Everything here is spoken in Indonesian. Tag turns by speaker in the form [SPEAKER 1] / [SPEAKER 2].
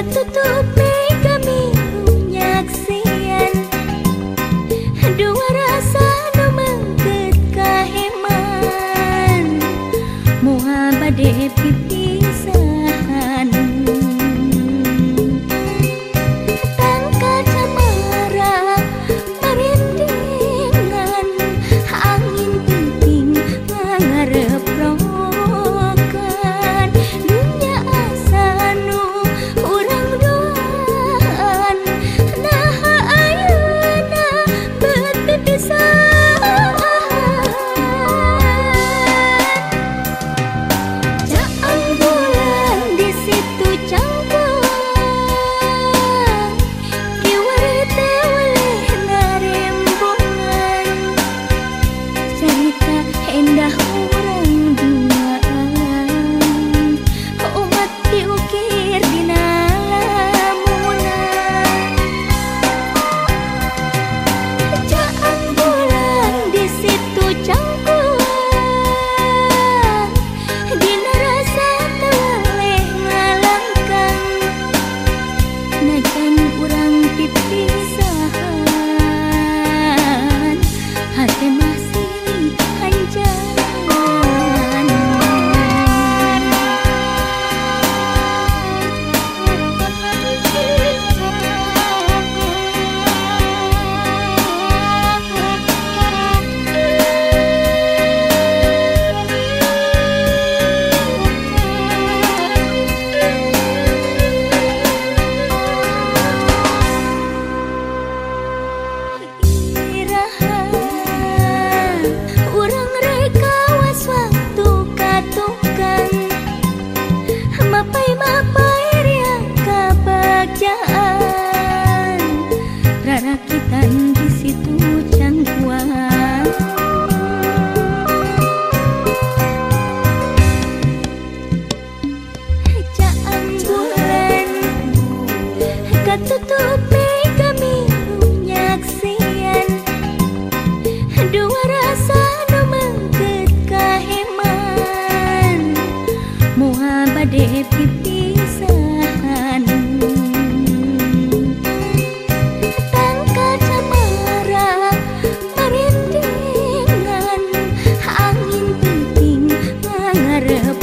[SPEAKER 1] katutupi kami kunyaksian Dua rasa nu mengket kaheman Muhabade pipi Katutupi kami nyaksian Dua rasa nu mengket kaheman Muhabade pipisahan. Tangka cemara merindingan Angin penting ngarep